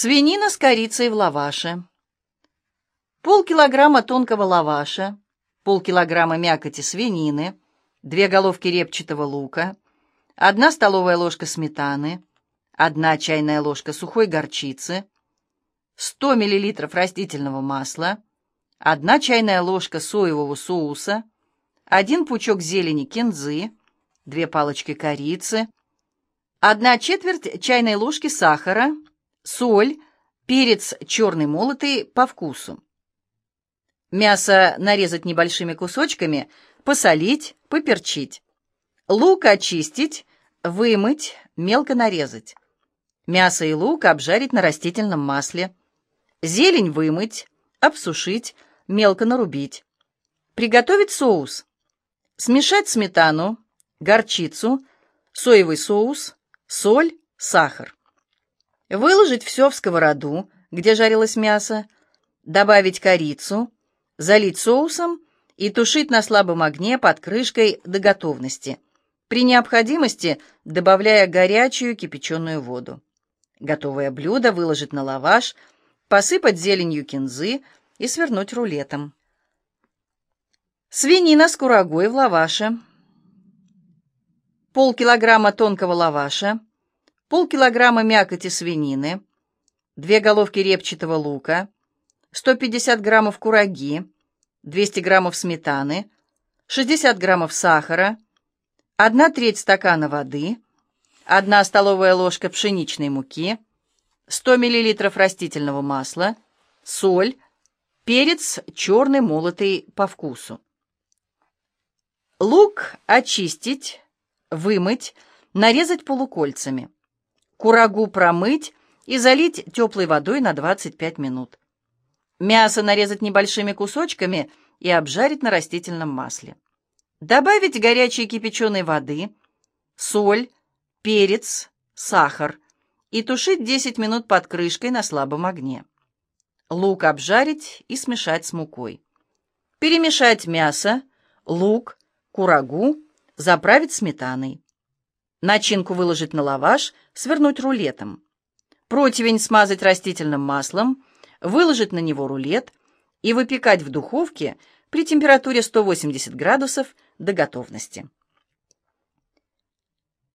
Свинина с корицей в лаваше. Полкилограмма тонкого лаваша, полкилограмма мякоти свинины, две головки репчатого лука, одна столовая ложка сметаны, одна чайная ложка сухой горчицы, 100 мл растительного масла, одна чайная ложка соевого соуса, один пучок зелени кинзы, две палочки корицы, одна четверть чайной ложки сахара, соль, перец черный молотый по вкусу. Мясо нарезать небольшими кусочками, посолить, поперчить. Лук очистить, вымыть, мелко нарезать. Мясо и лук обжарить на растительном масле. Зелень вымыть, обсушить, мелко нарубить. Приготовить соус. Смешать сметану, горчицу, соевый соус, соль, сахар. Выложить все в сковороду, где жарилось мясо, добавить корицу, залить соусом и тушить на слабом огне под крышкой до готовности, при необходимости добавляя горячую кипяченую воду. Готовое блюдо выложить на лаваш, посыпать зеленью кинзы и свернуть рулетом. Свинина с курагой в лаваше. Полкилограмма тонкого лаваша, полкилограмма мякоти свинины, две головки репчатого лука, 150 граммов кураги, 200 граммов сметаны, 60 граммов сахара, 1 треть стакана воды, 1 столовая ложка пшеничной муки, 100 миллилитров растительного масла, соль, перец черный молотый по вкусу. Лук очистить, вымыть, нарезать полукольцами. Курагу промыть и залить теплой водой на 25 минут. Мясо нарезать небольшими кусочками и обжарить на растительном масле. Добавить горячей кипяченой воды, соль, перец, сахар и тушить 10 минут под крышкой на слабом огне. Лук обжарить и смешать с мукой. Перемешать мясо, лук, курагу, заправить сметаной. Начинку выложить на лаваш, свернуть рулетом. Противень смазать растительным маслом, выложить на него рулет и выпекать в духовке при температуре 180 градусов до готовности.